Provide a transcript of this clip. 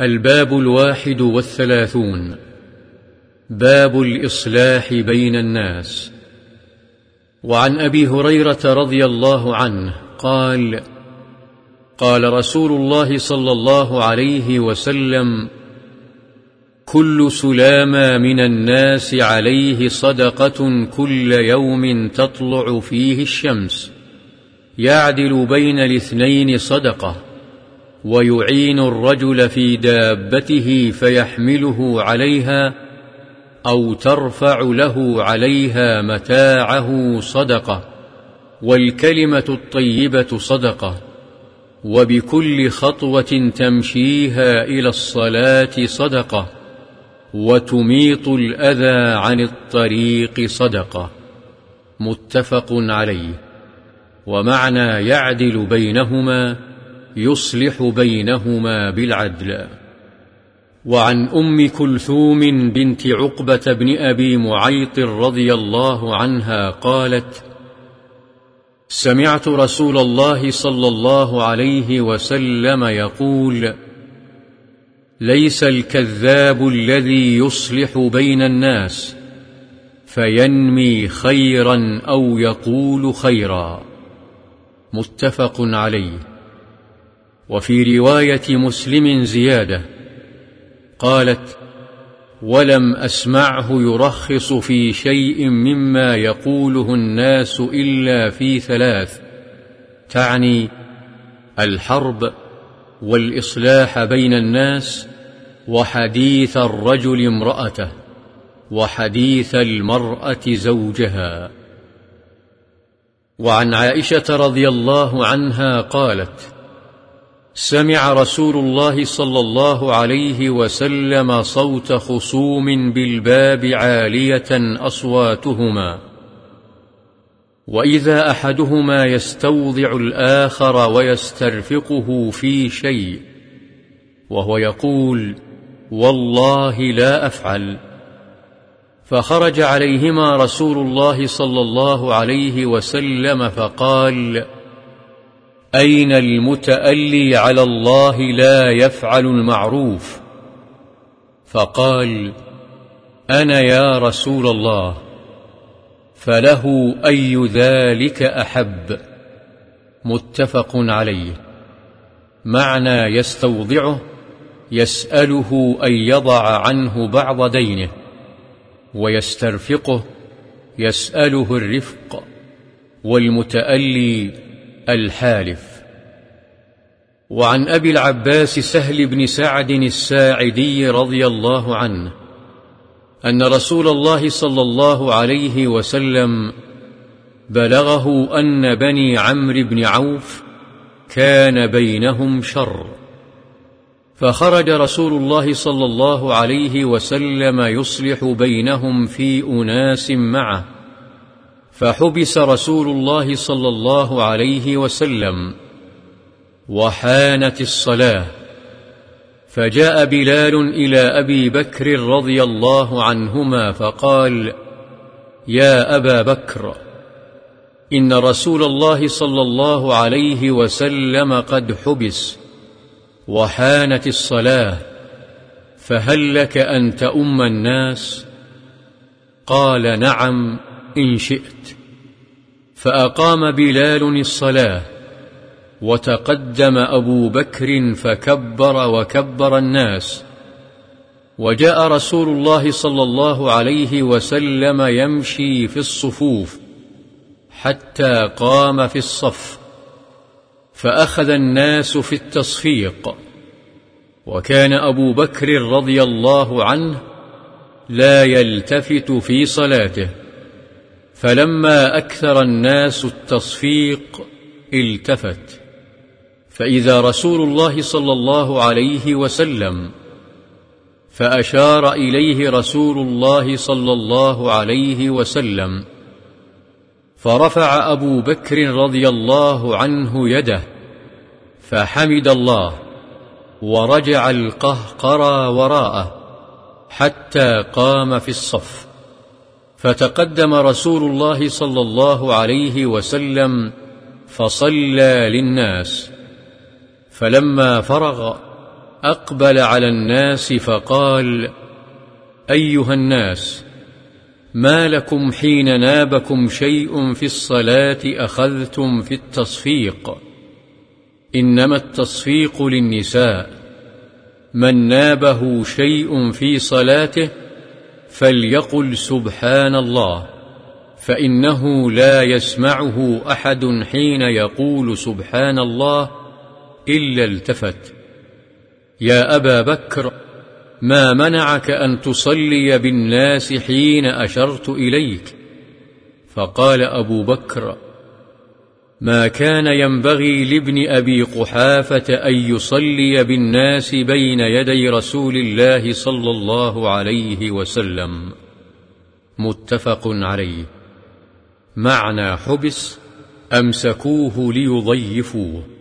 الباب الواحد والثلاثون. باب الإصلاح بين الناس. وعن أبي هريرة رضي الله عنه قال قال رسول الله صلى الله عليه وسلم كل سلامى من الناس عليه صدقة كل يوم تطلع فيه الشمس. يعدل بين الاثنين صدقة. ويعين الرجل في دابته فيحمله عليها أو ترفع له عليها متاعه صدقة والكلمة الطيبة صدقة وبكل خطوة تمشيها إلى الصلاة صدقة وتميط الأذى عن الطريق صدقة. متفق عليه. ومعنى يعدل بينهما يصلح بينهما بالعدل. وعن أم كلثوم بنت عقبة بن أبي معيط رضي الله عنها قالت سمعت رسول الله صلى الله عليه وسلم يقول ليس الكذاب الذي يصلح بين الناس فينمي خيرا أو يقول خيرا. متفق عليه. وفي رواية مسلم زيادة قالت ولم أسمعه يرخص في شيء مما يقوله الناس إلا في ثلاث تعني الحرب والإصلاح بين الناس وحديث الرجل امرأته وحديث المرأة زوجها. وعن عائشة رضي الله عنها قالت سمع رسول الله صلى الله عليه وسلم صوت خصوم بالباب عالية أصواتهما. وإذا أحدهما يستوضع الآخر ويسترفقه في شيء وهو يقول والله لا أفعل. فخرج عليهما رسول الله صلى الله عليه وسلم فقال أين المتألي على الله لا يفعل المعروف؟ فقال أنا يا رسول الله فله أي ذلك أحب؟ متفق عليه. معنى يستوضعه يسأله أن يضع عنه بعض دينه ويسترفقه يسأله الرفق والمتألي الحالف. وعن أبي العباس سهل بن سعد الساعدي رضي الله عنه أن رسول الله صلى الله عليه وسلم بلغه أن بني عمرو بن عوف كان بينهم شر. فخرج رسول الله صلى الله عليه وسلم يصلح بينهم في أناس معه. فحبس رسول الله صلى الله عليه وسلم وحانت الصلاة. فجاء بلال إلى أبي بكر رضي الله عنهما فقال يا أبا بكر إن رسول الله صلى الله عليه وسلم قد حبس وحانت الصلاة فهل لك أن تؤم الناس؟ قال نعم إن شئت. فأقام بلال الصلاة وتقدم أبو بكر فكبر وكبر الناس. وجاء رسول الله صلى الله عليه وسلم يمشي في الصفوف حتى قام في الصف فأخذ الناس في التصفيق. وكان أبو بكر رضي الله عنه لا يلتفت في صلاته. فلما أكثر الناس التصفيق التفت. فإذا رسول الله صلى الله عليه وسلم فأشار إليه رسول الله صلى الله عليه وسلم فرفع أبو بكر رضي الله عنه يده فحمد الله ورجع القهقرى وراءه حتى قام في الصف. فتقدم رسول الله صلى الله عليه وسلم فصلى للناس. فلما فرغ أقبل على الناس فقال أيها الناس ما لكم حين نابكم شيء في الصلاة أخذتم في التصفيق؟ إنما التصفيق للنساء من نابه شيء في صلاته فليقل سبحان الله فإنه لا يسمعه أحد حين يقول سبحان الله إلا التفت. يا أبا بكر ما منعك أن تصلي بالناس حين أشرت إليك؟ فقال أبو بكر ما كان ينبغي لابن أبي قحافة أن يصلي بالناس بين يدي رسول الله صلى الله عليه وسلم. متفق عليه. معنى حبس أمسكوه ليضيفوه.